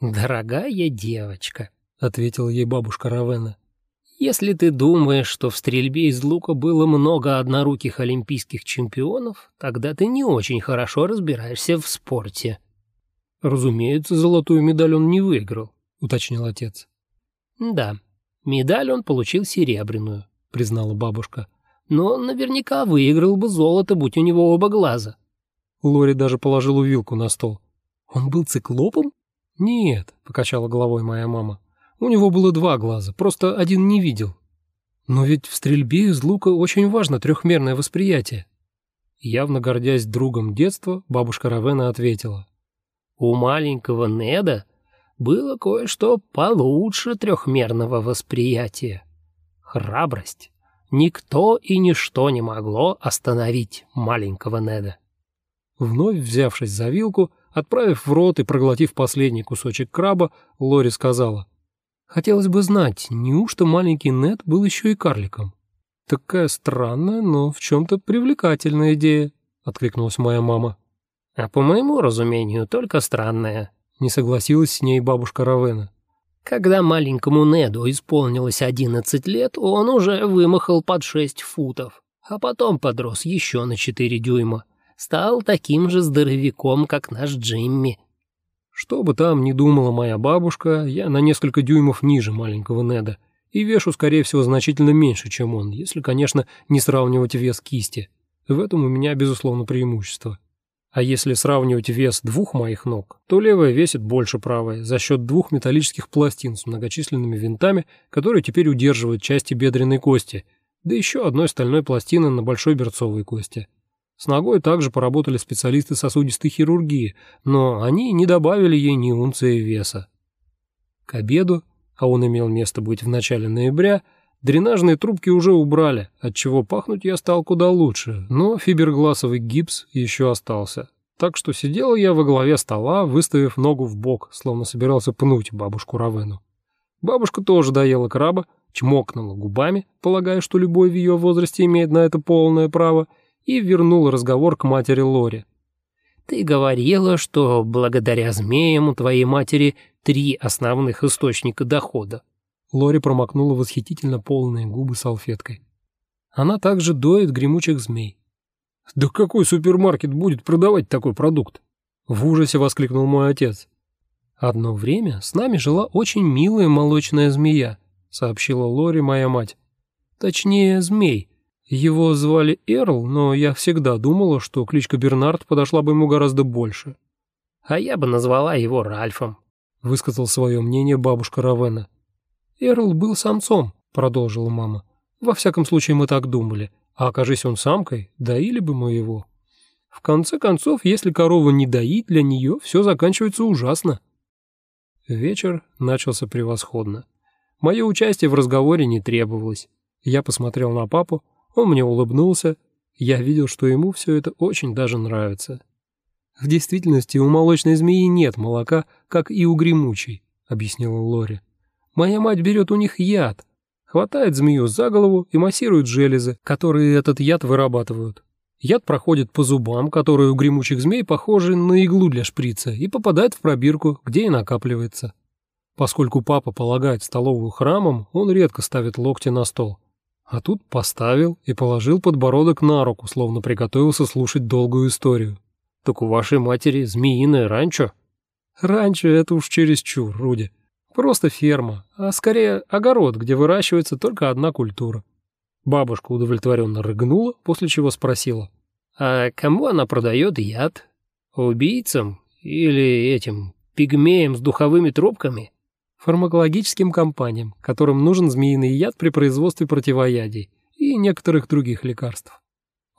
«Дорогая девочка», — ответила ей бабушка Равена, «если ты думаешь, что в стрельбе из лука было много одноруких олимпийских чемпионов, тогда ты не очень хорошо разбираешься в спорте». «Разумеется, золотую медаль он не выиграл», — уточнил отец. «Да, медаль он получил серебряную», — признала бабушка. «Но наверняка выиграл бы золото, будь у него оба глаза». Лори даже положила вилку на стол. «Он был циклопом?» «Нет», — покачала головой моя мама. «У него было два глаза, просто один не видел». «Но ведь в стрельбе из лука очень важно трехмерное восприятие». Явно гордясь другом детства, бабушка Равена ответила. «У маленького Неда было кое-что получше трехмерного восприятия. Храбрость. Никто и ничто не могло остановить маленького Неда». Вновь взявшись за вилку, Отправив в рот и проглотив последний кусочек краба, Лори сказала. «Хотелось бы знать, неужто маленький Нед был еще и карликом?» «Такая странная, но в чем-то привлекательная идея», — откликнулась моя мама. «А по моему разумению, только странная», — не согласилась с ней бабушка Равена. Когда маленькому Неду исполнилось одиннадцать лет, он уже вымахал под шесть футов, а потом подрос еще на четыре дюйма стал таким же здоровяком, как наш Джимми. Что бы там ни думала моя бабушка, я на несколько дюймов ниже маленького Неда и вешу, скорее всего, значительно меньше, чем он, если, конечно, не сравнивать вес кисти. В этом у меня, безусловно, преимущество. А если сравнивать вес двух моих ног, то левая весит больше правой за счет двух металлических пластин с многочисленными винтами, которые теперь удерживают части бедренной кости, да еще одной стальной пластины на большой берцовой кости. С ногой также поработали специалисты сосудистой хирургии, но они не добавили ей ни унции веса. К обеду, а он имел место быть в начале ноября, дренажные трубки уже убрали, отчего пахнуть я стал куда лучше, но фибергласовый гипс еще остался. Так что сидел я во главе стола, выставив ногу в бок, словно собирался пнуть бабушку Равену. Бабушка тоже доела краба, чмокнула губами, полагая, что любой в ее возрасте имеет на это полное право, и вернул разговор к матери Лори. «Ты говорила, что благодаря змеям у твоей матери три основных источника дохода». Лори промокнула восхитительно полные губы салфеткой. Она также доит гремучих змей. «Да какой супермаркет будет продавать такой продукт?» В ужасе воскликнул мой отец. «Одно время с нами жила очень милая молочная змея», сообщила Лори моя мать. «Точнее, змей, его звали Эрл, но я всегда думала, что кличка Бернард подошла бы ему гораздо больше. «А я бы назвала его Ральфом», — высказал свое мнение бабушка Равена. «Эрл был самцом», — продолжила мама. «Во всяком случае, мы так думали. А окажись он самкой, доили бы мы его. В конце концов, если корову не доить, для нее все заканчивается ужасно». Вечер начался превосходно. Мое участие в разговоре не требовалось. Я посмотрел на папу, он мне улыбнулся. Я видел, что ему все это очень даже нравится. В действительности у молочной змеи нет молока, как и у гремучей, объяснила Лори. Моя мать берет у них яд, хватает змею за голову и массирует железы, которые этот яд вырабатывают. Яд проходит по зубам, которые у гремучих змей похожи на иглу для шприца, и попадает в пробирку, где и накапливается. Поскольку папа полагает столовую храмом, он редко ставит локти на стол. А тут поставил и положил подбородок на руку, словно приготовился слушать долгую историю. «Так у вашей матери змеиное ранчо?» «Ранчо — это уж чересчур, Руди. Просто ферма, а скорее огород, где выращивается только одна культура». Бабушка удовлетворенно рыгнула, после чего спросила. «А кому она продает яд? Убийцам или этим пигмеям с духовыми трубками?» Фармакологическим компаниям, которым нужен змеиный яд при производстве противоядий и некоторых других лекарств.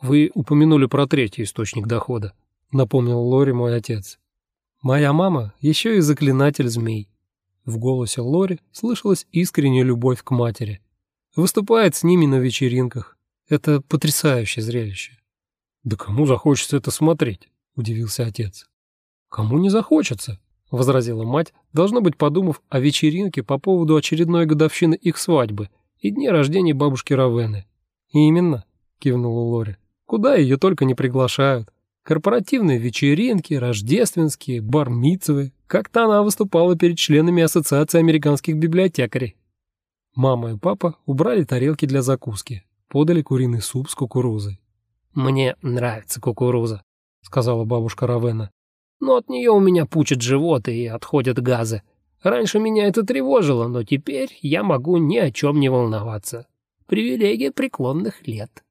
Вы упомянули про третий источник дохода, напомнил Лори мой отец. Моя мама еще и заклинатель змей. В голосе Лори слышалась искренняя любовь к матери. Выступает с ними на вечеринках. Это потрясающее зрелище. Да кому захочется это смотреть? удивился отец. Кому не захочется? — возразила мать, должно быть, подумав о вечеринке по поводу очередной годовщины их свадьбы и дне рождения бабушки Равены. «Именно», — кивнула Лори, — «куда ее только не приглашают. Корпоративные вечеринки, рождественские, бармицевые, Как-то она выступала перед членами Ассоциации американских библиотекарей. Мама и папа убрали тарелки для закуски, подали куриный суп с кукурузой. «Мне нравится кукуруза», — сказала бабушка Равена. «Но от нее у меня пучат живот и отходят газы. Раньше меня это тревожило, но теперь я могу ни о чем не волноваться. Привилегия преклонных лет».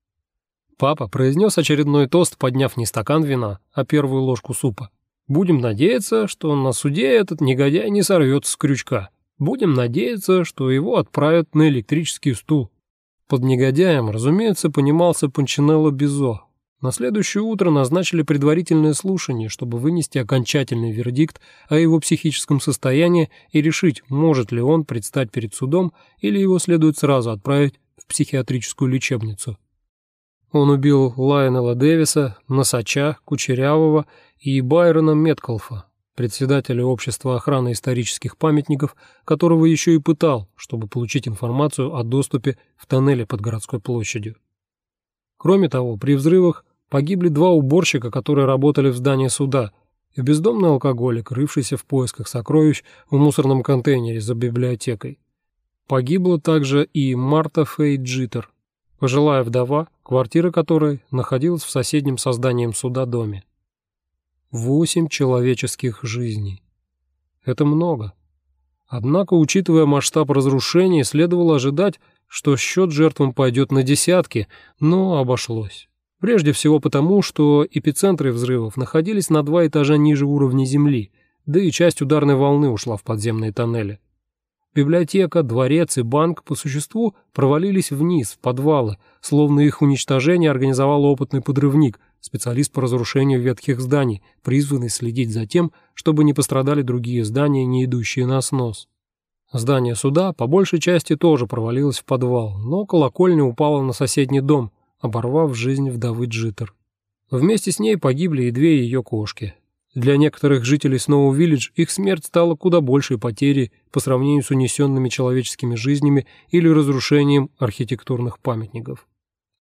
Папа произнес очередной тост, подняв не стакан вина, а первую ложку супа. «Будем надеяться, что на суде этот негодяй не сорвется с крючка. Будем надеяться, что его отправят на электрический стул». Под негодяем, разумеется, понимался Панчинелло Бизо. На следующее утро назначили предварительное слушание, чтобы вынести окончательный вердикт о его психическом состоянии и решить, может ли он предстать перед судом или его следует сразу отправить в психиатрическую лечебницу. Он убил Лайонела Дэвиса, Носача, Кучерявого и Байрона Меткалфа, председателя Общества охраны исторических памятников, которого еще и пытал, чтобы получить информацию о доступе в тоннеле под городской площадью. Кроме того, при взрывах погибли два уборщика, которые работали в здании суда, и бездомный алкоголик, рывшийся в поисках сокровищ в мусорном контейнере за библиотекой. Погибла также и Марта Фей Джиттер, пожилая вдова, квартира которой находилась в соседнем со зданием суда доме. Восемь человеческих жизней. Это много. Однако, учитывая масштаб разрушений, следовало ожидать, что счет жертвам пойдет на десятки, но обошлось. Прежде всего потому, что эпицентры взрывов находились на два этажа ниже уровня земли, да и часть ударной волны ушла в подземные тоннели. Библиотека, дворец и банк по существу провалились вниз, в подвалы, словно их уничтожение организовал опытный подрывник, специалист по разрушению ветхих зданий, призванный следить за тем, чтобы не пострадали другие здания, не идущие на снос. Здание суда по большей части тоже провалилось в подвал, но колокольня упала на соседний дом, оборвав жизнь вдовы Джиттер. Вместе с ней погибли и две ее кошки. Для некоторых жителей Сноу-Виллидж их смерть стала куда большей потерей по сравнению с унесенными человеческими жизнями или разрушением архитектурных памятников.